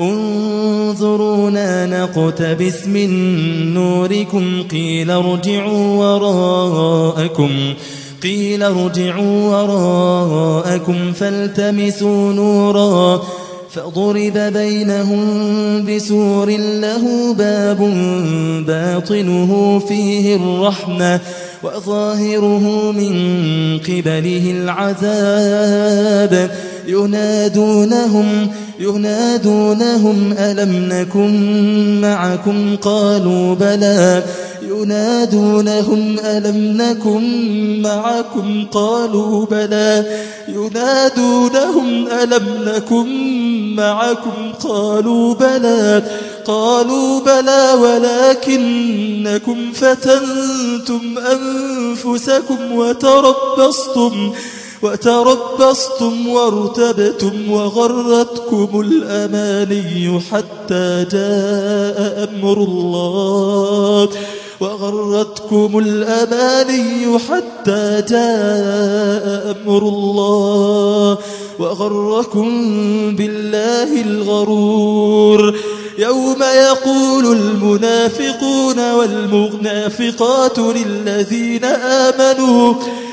انظرونا نقتبس من نوركم قيل ارجعوا وراءكم قيل ارجعوا وراءكم فالتمسوا نورا فضرب بينهم بسور له باب باطنه فيه الرحمة وظاهره من قبله العذاب ينادونهم ينادونهم ألم نكن معكم؟ قالوا بلى. ينادونهم ألم نكن معكم؟ قالوا بلى. ينادونهم ألم نكن معكم؟ قالوا بلى. قالوا بلى ولكنكم فتنتم أنفسكم وتربصتم. وتربصتم وارتبتم وغرتكم الأماني حتى جاء أمر الله. وغرتكم الأماني حتى جاء أمر الله. وغركم بالله الغرور. يوم يقول المنافقون والمنافقات للذين آمنوا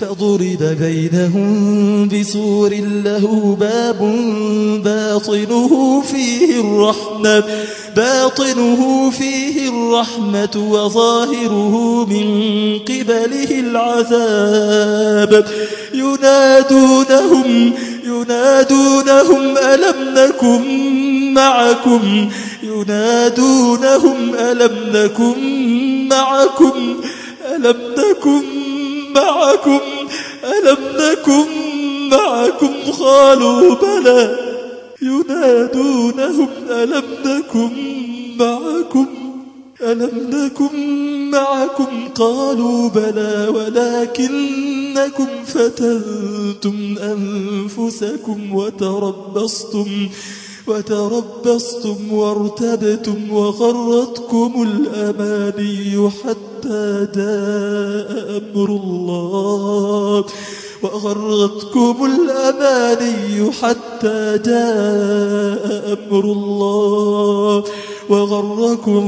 فضرب بينهم بسور له باب باطنه فيه الرحمة باطنه فيه الرحمة وظاهره من قبله العذاب. ينادونهم ينادونهم ألم نكن معكم؟ ينادونهم ألم نكن معكم؟ ألم نكن معكم ألم نكن معكم؟ قالوا بلى. ينادونهم ألم نكن معكم؟ ألم نكن معكم؟ قالوا بلى. ولكنكم فتنتم أنفسكم وتربصتم وتربصتم وارتبتم وغرتكم الأماني حتى جاء أمر الله وغرتكم الأماني حتى جاء أمر الله وغركم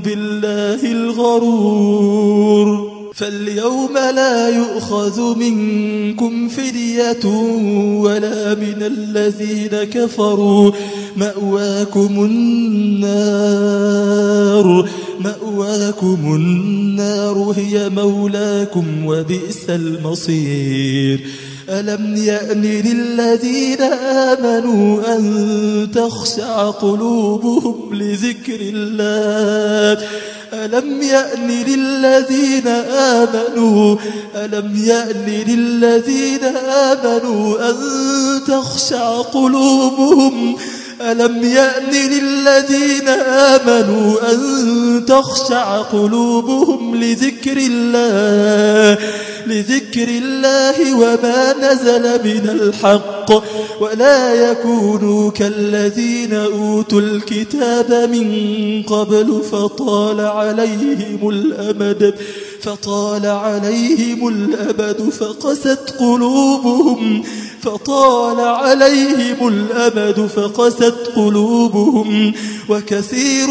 بالله الغرور. فاليوم لا يؤخذ منكم فدية ولا من الذين كفروا. مأواكم النار مأواكم النار هي مولاكم وبئس المصير. ألم يأن للذين آمنوا أن تخشع قلوبهم لذكر الله؟ ألم يأن للذين آمنوا؟ ألم يأن للذين آمنوا أن تخشع قلوبهم؟ ألم يأن للذين آمنوا أن تخشع قلوبهم لذكر الله؟ لذكر الله وما نزل من الحق ولا يكونوا كالذين أوتوا الكتاب من قبل فطال عليهم الأمد فطال عليهم الأبد فقست قلوبهم فطال عليهم الأمد فقست قلوبهم وكثير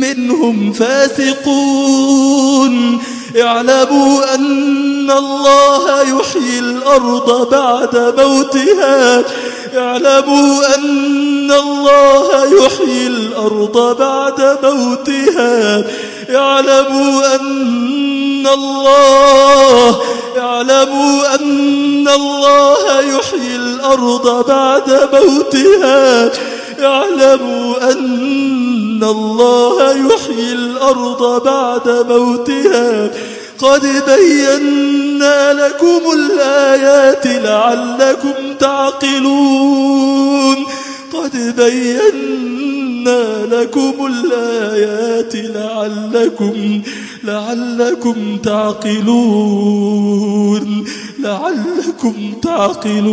منهم فاسقون اعلموا أن الله يحيي الأرض بعد موتها. اعلموا أن الله يحيي الأرض بعد موتها. اعلموا أن الله اعلموا أن الله يحيي الأرض بعد موتها. اعلموا أن الله يحيي الأرض بعد موتها. قد بينا لكم الآيات لعلكم تعقلون. قد بينا لكم الآيات لعلكم لعلكم تعقلون. لعلكم تعقلون.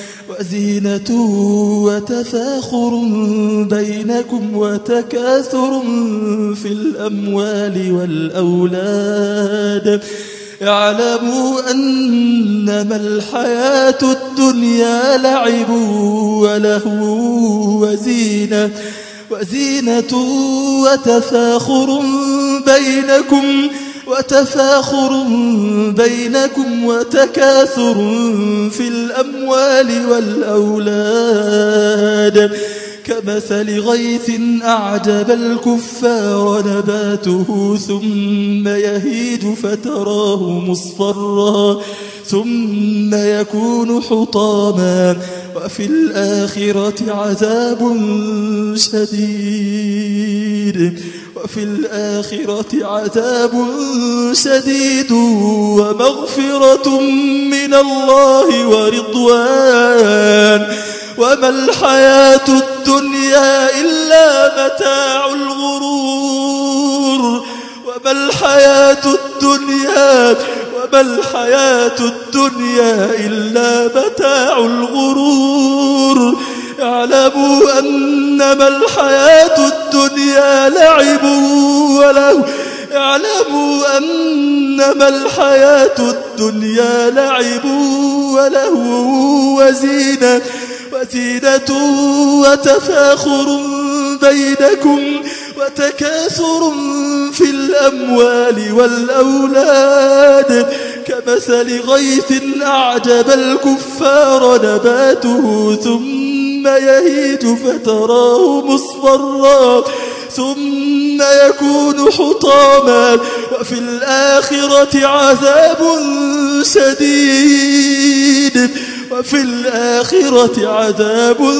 وزينة وتفاخر بينكم وتكاثر في الأموال والأولاد. اعلموا أنما الحياة الدنيا لعب وله وزينة وزينة وتفاخر بينكم وتفاخر بينكم وتكاثر في الأموال والأولاد. كمثل غيث أعجب الكفار نباته ثم يهيج فتراه مصفرا ثم يكون حطاما. وفي الآخرة عذاب شديد. وفي الآخرة عذاب شديد ومغفرة من الله ورضوان. وما الحياة الدنيا إلا متاع الغرور. وما الحياة الدنيا وما الحياة الدنيا إلا متاع الغرور. اعلموا أنما الحياة الدنيا لعب وله اعلموا أنما الحياة الدنيا لعب وله وزينة وزينة وتفاخر بينكم وتكاثر في الأموال والأولاد كمثل غيث أعجب الكفار نباته ثم يهيج فتراه مصفرا ثم يكون حطاما وفي الآخرة عذاب شديد. وفي الآخرة عذاب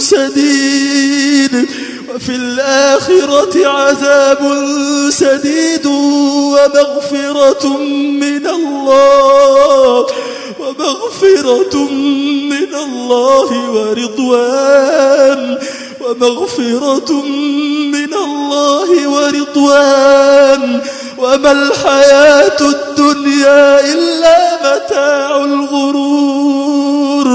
شديد. وفي الآخرة عذاب شديد ومغفرة من الله. ومغفرة من الله ورضوان. ومغفرة الله ورضوان وما الحياة الدنيا إلا متاع الغرور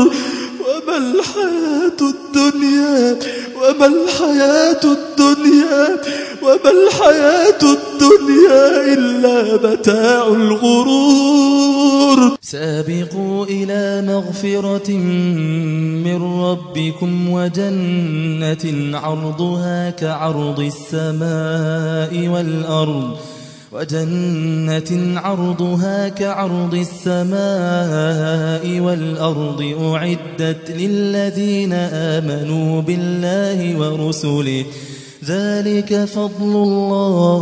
وما الحياة الدنيا وما الحياة الدنيا وما الحياة الدنيا إلا متاع الغرور سابقوا إلى مغفرة من ربكم وجنة عرضها كعرض السماء والأرض وجنة عرضها كعرض السماء والأرض أعدت للذين آمنوا بالله ورسله ذلك فضل الله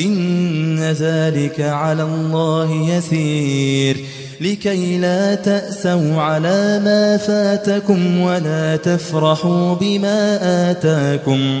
إن ذلك على الله يسير لكي لا تأسوا على ما فاتكم ولا تفرحوا بما آتاكم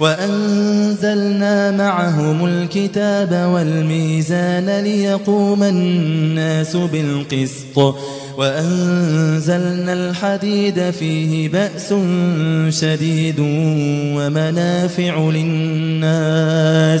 وأنزلنا معهم الكتاب والميزان ليقوم الناس بالقسط. وأنزلنا الحديد فيه بأس شديد ومنافع للناس.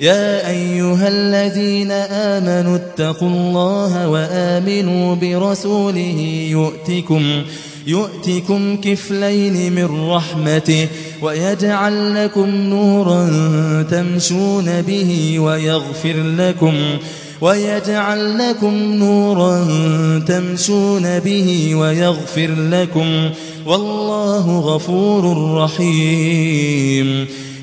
يا أيها الذين آمنوا اتقوا الله وآمنوا برسوله يؤتكم يؤتكم كفلين من رحمته ويجعل لكم نورا تمشون به ويغفر لكم ويجعل لكم نورا تمشون به ويغفر لكم والله غفور رحيم